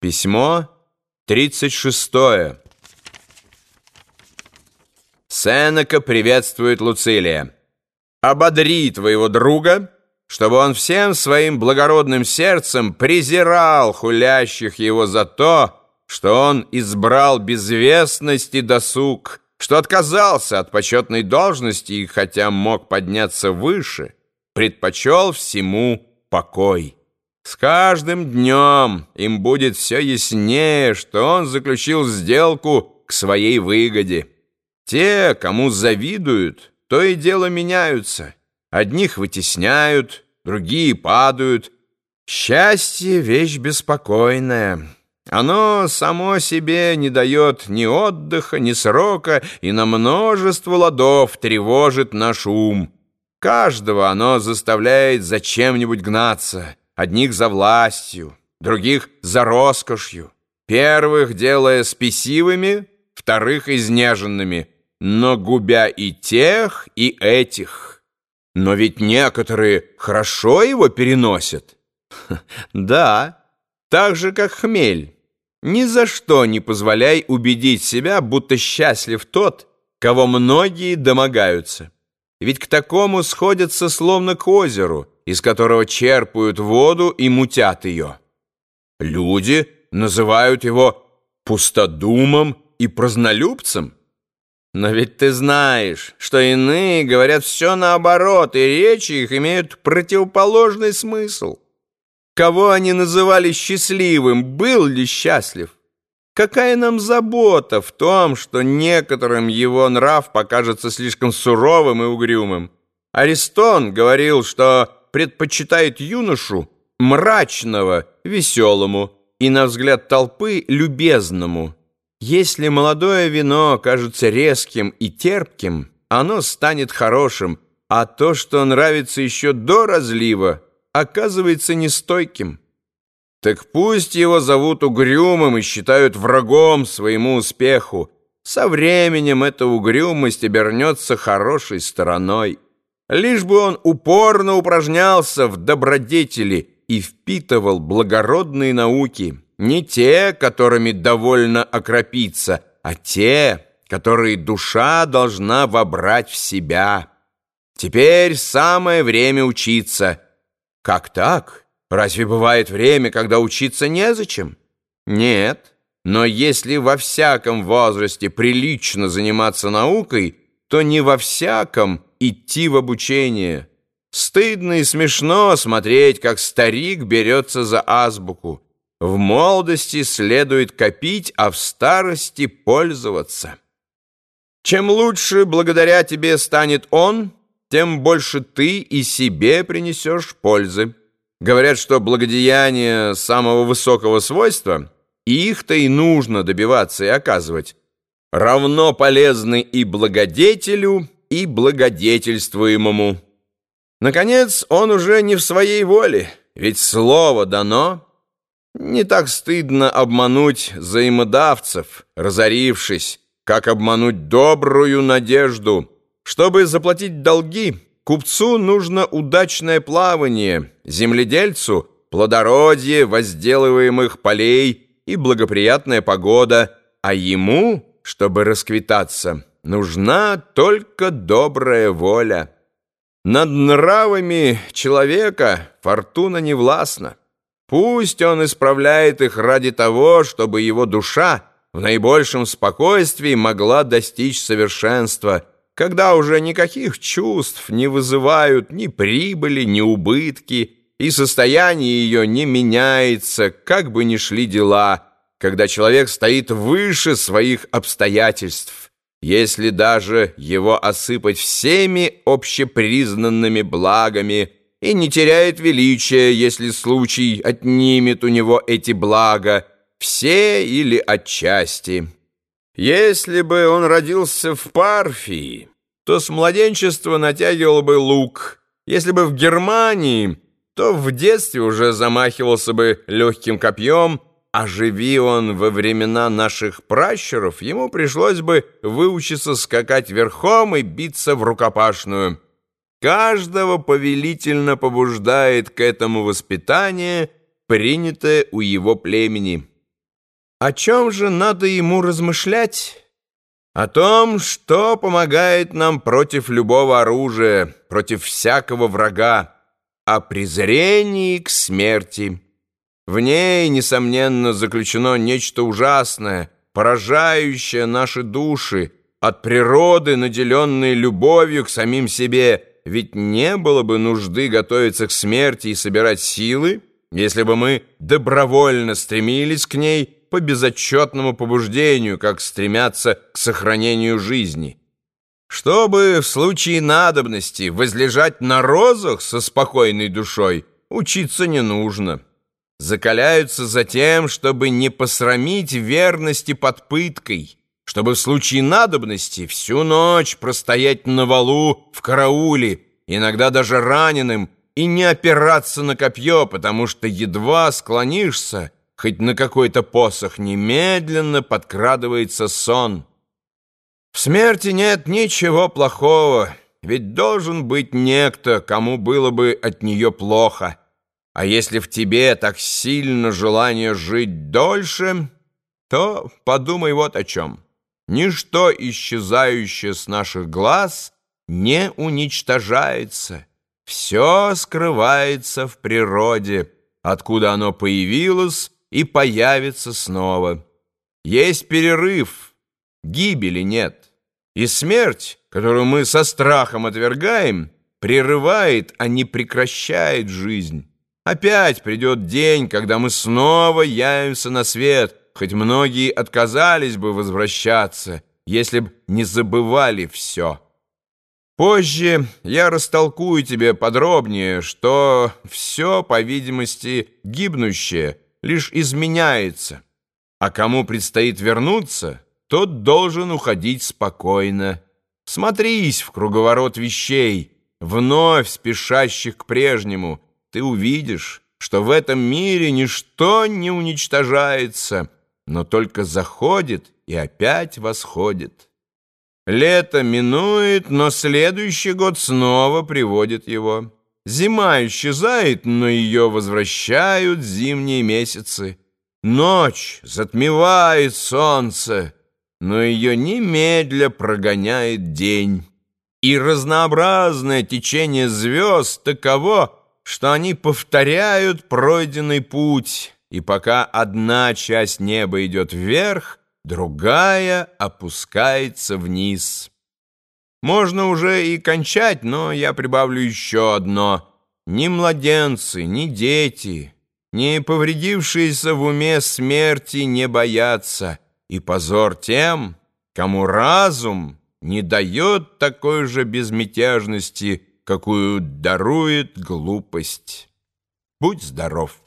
Письмо 36. Сенека приветствует Луцилия. «Ободри твоего друга, чтобы он всем своим благородным сердцем презирал хулящих его за то, что он избрал безвестность и досуг, что отказался от почетной должности и, хотя мог подняться выше, предпочел всему покой». С каждым днем им будет все яснее, что он заключил сделку к своей выгоде. Те, кому завидуют, то и дело меняются. Одних вытесняют, другие падают. Счастье — вещь беспокойная. Оно само себе не дает ни отдыха, ни срока, и на множество ладов тревожит наш ум. Каждого оно заставляет за чем-нибудь гнаться — одних за властью, других за роскошью, первых делая спесивыми, вторых изнеженными, но губя и тех, и этих. Но ведь некоторые хорошо его переносят. Да, так же, как хмель. Ни за что не позволяй убедить себя, будто счастлив тот, кого многие домогаются. Ведь к такому сходятся словно к озеру — из которого черпают воду и мутят ее. Люди называют его пустодумом и празднолюбцем. Но ведь ты знаешь, что иные говорят все наоборот, и речи их имеют противоположный смысл. Кого они называли счастливым, был ли счастлив? Какая нам забота в том, что некоторым его нрав покажется слишком суровым и угрюмым? Аристон говорил, что предпочитает юношу мрачного, веселому и, на взгляд толпы, любезному. Если молодое вино кажется резким и терпким, оно станет хорошим, а то, что нравится еще до разлива, оказывается нестойким. Так пусть его зовут угрюмым и считают врагом своему успеху. Со временем эта угрюмость обернется хорошей стороной лишь бы он упорно упражнялся в добродетели и впитывал благородные науки, не те, которыми довольно окропиться, а те, которые душа должна вобрать в себя. Теперь самое время учиться. Как так? Разве бывает время, когда учиться незачем? Нет. Но если во всяком возрасте прилично заниматься наукой, то не во всяком идти в обучение. Стыдно и смешно смотреть, как старик берется за азбуку. В молодости следует копить, а в старости пользоваться. Чем лучше благодаря тебе станет он, тем больше ты и себе принесешь пользы. Говорят, что благодеяние самого высокого свойства, их-то и нужно добиваться и оказывать, равно полезны и благодетелю, и благодетельствуемому. Наконец, он уже не в своей воле, ведь слово дано. Не так стыдно обмануть взаимодавцев, разорившись, как обмануть добрую надежду. Чтобы заплатить долги, купцу нужно удачное плавание, земледельцу — плодородие возделываемых полей и благоприятная погода, а ему чтобы расквитаться, нужна только добрая воля. Над нравами человека фортуна не властна. Пусть он исправляет их ради того, чтобы его душа в наибольшем спокойствии могла достичь совершенства, когда уже никаких чувств не вызывают ни прибыли, ни убытки, и состояние ее не меняется, как бы ни шли дела – когда человек стоит выше своих обстоятельств, если даже его осыпать всеми общепризнанными благами и не теряет величия, если случай отнимет у него эти блага, все или отчасти. Если бы он родился в Парфии, то с младенчества натягивал бы лук. Если бы в Германии, то в детстве уже замахивался бы легким копьем, Оживи он во времена наших пращуров, ему пришлось бы выучиться скакать верхом и биться в рукопашную. Каждого повелительно побуждает к этому воспитание, принятое у его племени. О чем же надо ему размышлять? О том, что помогает нам против любого оружия, против всякого врага, о презрении к смерти. В ней, несомненно, заключено нечто ужасное, поражающее наши души, от природы, наделенной любовью к самим себе, ведь не было бы нужды готовиться к смерти и собирать силы, если бы мы добровольно стремились к ней по безотчетному побуждению, как стремятся к сохранению жизни. Чтобы в случае надобности возлежать на розах со спокойной душой, учиться не нужно. Закаляются за тем, чтобы не посрамить верности под пыткой, чтобы в случае надобности всю ночь простоять на валу в карауле, иногда даже раненым, и не опираться на копье, потому что едва склонишься, хоть на какой-то посох, немедленно подкрадывается сон. В смерти нет ничего плохого, ведь должен быть некто, кому было бы от нее плохо. А если в тебе так сильно желание жить дольше, то подумай вот о чем. Ничто, исчезающее с наших глаз, не уничтожается. Все скрывается в природе, откуда оно появилось и появится снова. Есть перерыв, гибели нет. И смерть, которую мы со страхом отвергаем, прерывает, а не прекращает жизнь. Опять придет день, когда мы снова явимся на свет, хоть многие отказались бы возвращаться, если б не забывали все. Позже я растолкую тебе подробнее, что все, по видимости, гибнущее, лишь изменяется, а кому предстоит вернуться, тот должен уходить спокойно. Смотрись в круговорот вещей, вновь спешащих к прежнему, ты увидишь, что в этом мире ничто не уничтожается, но только заходит и опять восходит. Лето минует, но следующий год снова приводит его. Зима исчезает, но ее возвращают зимние месяцы. Ночь затмевает солнце, но ее немедля прогоняет день. И разнообразное течение звезд таково, что они повторяют пройденный путь, и пока одна часть неба идет вверх, другая опускается вниз. Можно уже и кончать, но я прибавлю еще одно. Ни младенцы, ни дети, ни повредившиеся в уме смерти не боятся, и позор тем, кому разум не дает такой же безмятежности, какую дарует глупость. Будь здоров!